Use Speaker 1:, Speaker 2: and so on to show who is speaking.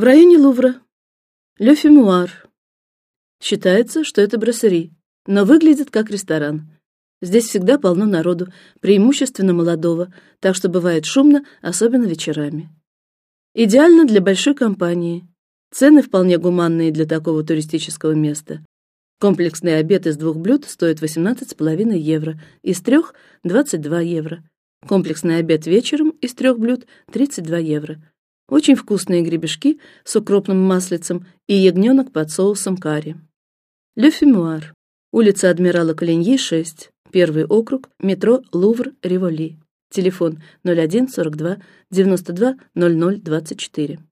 Speaker 1: В районе Лувра. Ле Фимуар. Считается, что это брасserie, но выглядит как ресторан. Здесь всегда полно народу, преимущественно молодого, так что бывает шумно, особенно вечерами. Идеально для большой компании. Цены вполне гуманные для такого туристического места. Комплексный обед из двух блюд стоит 18,5 евро, из трех – 22 евро. Комплексный обед вечером из трех блюд – 32 евро. Очень вкусные гребешки с укропным маслицем и ягненок под соусом карри. Ле Фимуар. Улица Адмирала Калиньи, 6. Первый округ. Метро Лувр, Риволи. Телефон 01 42 92 00 24.